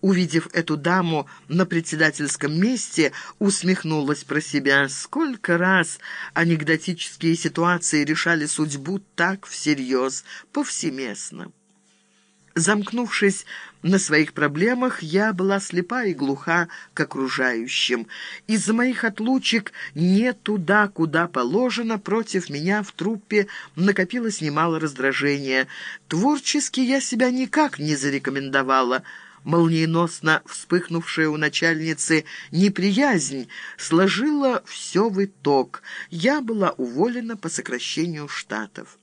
увидев эту даму на председательском месте, усмехнулась про себя. Сколько раз анекдотические ситуации решали судьбу так всерьез, повсеместно. Замкнувшись на своих проблемах, я была слепа и глуха к окружающим. Из-за моих отлучек не туда, куда положено, против меня в труппе накопилось немало раздражения. Творчески я себя никак не зарекомендовала. Молниеносно вспыхнувшая у начальницы неприязнь сложила все в итог. Я была уволена по сокращению штатов.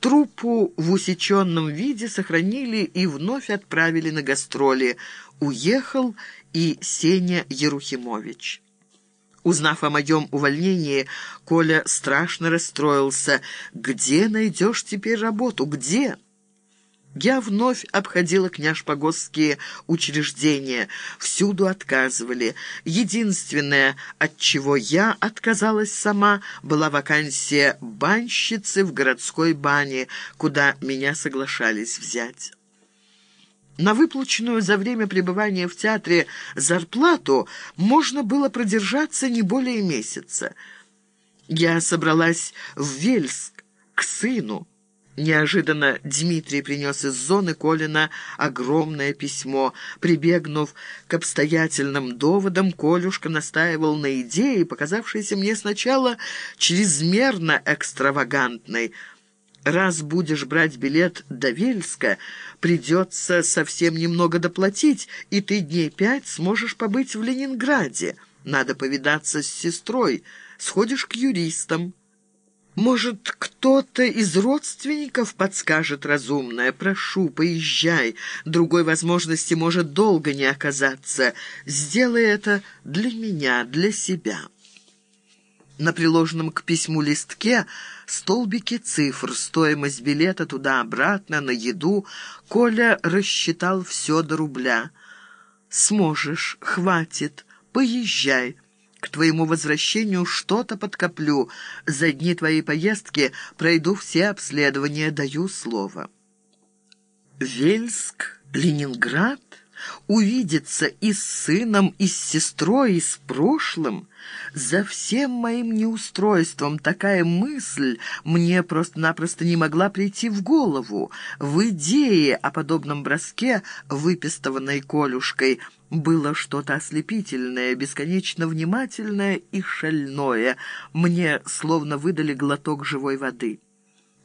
Труппу в усеченном виде сохранили и вновь отправили на гастроли. Уехал и Сеня Ерухимович. Узнав о моем увольнении, Коля страшно расстроился. «Где найдешь теперь работу? Где?» Я вновь обходила княжпогосские учреждения. Всюду отказывали. Единственное, от чего я отказалась сама, была вакансия банщицы в городской бане, куда меня соглашались взять. На выплаченную за время пребывания в театре зарплату можно было продержаться не более месяца. Я собралась в Вельск к сыну. Неожиданно Дмитрий принес из зоны Колина огромное письмо. Прибегнув к обстоятельным доводам, Колюшка настаивал на идее, показавшейся мне сначала чрезмерно экстравагантной. «Раз будешь брать билет до Вельска, придется совсем немного доплатить, и ты дней пять сможешь побыть в Ленинграде. Надо повидаться с сестрой, сходишь к юристам». Может, кто-то из родственников подскажет разумное? Прошу, поезжай. Другой возможности может долго не оказаться. Сделай это для меня, для себя». На приложенном к письму листке столбики цифр, стоимость билета туда-обратно, на еду. Коля рассчитал все до рубля. «Сможешь, хватит, поезжай». К твоему возвращению что-то подкоплю. За дни твоей поездки пройду все обследования, даю слово». Вельск, Ленинград? Увидеться и с сыном, и с сестрой, и с прошлым? За всем моим неустройством такая мысль мне просто-напросто не могла прийти в голову. В идее о подобном броске, выпистованной Колюшкой, было что-то ослепительное, бесконечно внимательное и шальное. Мне словно выдали глоток живой воды.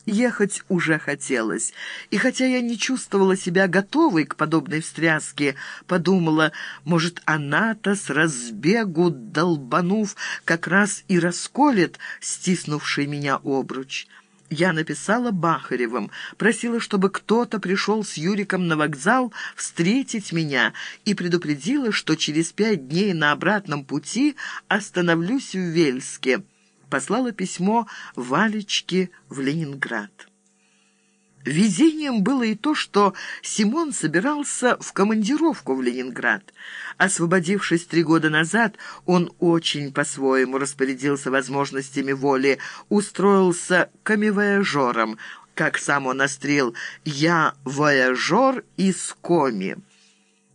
Ехать уже хотелось, и хотя я не чувствовала себя готовой к подобной встряске, подумала, может, она-то с разбегу, долбанув, как раз и расколет стиснувший меня обруч. Я написала Бахаревым, просила, чтобы кто-то пришел с Юриком на вокзал встретить меня и предупредила, что через пять дней на обратном пути остановлюсь в Вельске. Послала письмо Валечке в Ленинград. Везением было и то, что Симон собирался в командировку в Ленинград. Освободившись три года назад, он очень по-своему распорядился возможностями воли, устроился камевояжером, как сам он острил «я вояжер из коми».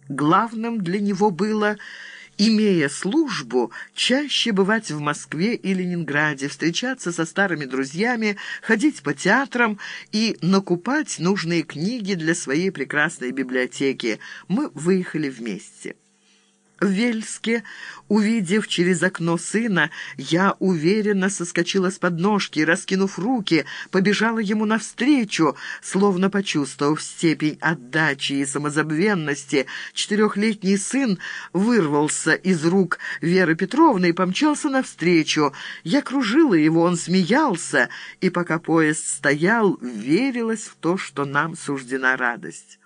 Главным для него было имея службу, чаще бывать в Москве и Ленинграде, встречаться со старыми друзьями, ходить по театрам и накупать нужные книги для своей прекрасной библиотеки. Мы выехали вместе. В Вельске, увидев через окно сына, я уверенно соскочила с подножки раскинув руки, побежала ему навстречу, словно почувствовав степень отдачи и самозабвенности. Четырехлетний сын вырвался из рук Веры Петровны и помчался навстречу. Я кружила его, он смеялся, и пока поезд стоял, верилась в то, что нам суждена радость.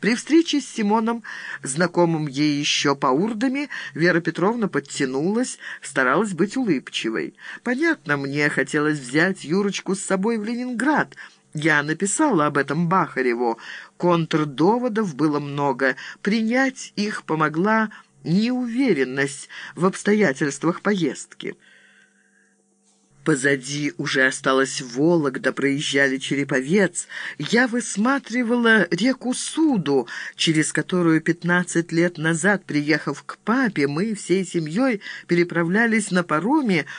При встрече с Симоном, знакомым ей еще по урдами, Вера Петровна подтянулась, старалась быть улыбчивой. Понятно, мне хотелось взять Юрочку с собой в Ленинград. Я написала об этом Бахареву. Контрдоводов было много. Принять их помогла неуверенность в обстоятельствах поездки. Позади уже осталась Вологда, проезжали Череповец. Я высматривала реку Суду, через которую пятнадцать лет назад, приехав к папе, мы всей семьей переправлялись на пароме